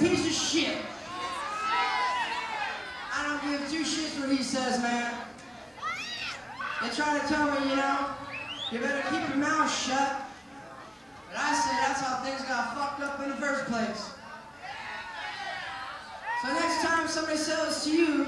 piece of shit. I don't give two shits what he says, man. They try to tell me, you know, you better keep your mouth shut. But I say that's how things got fucked up in the first place. So next time somebody says to you,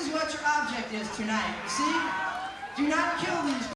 is what your object is tonight. See? Do not kill these